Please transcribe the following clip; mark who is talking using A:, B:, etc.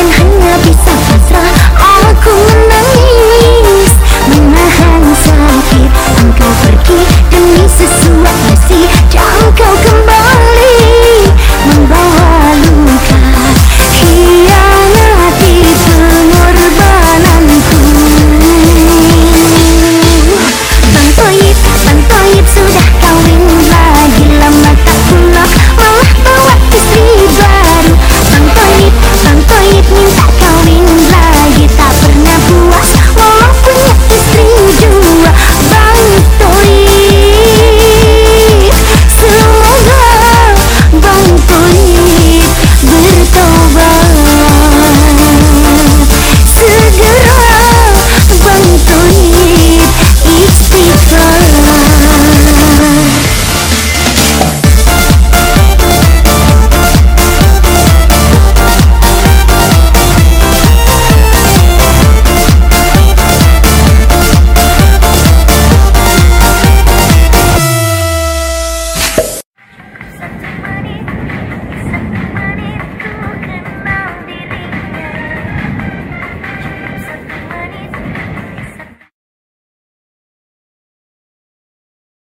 A: and dan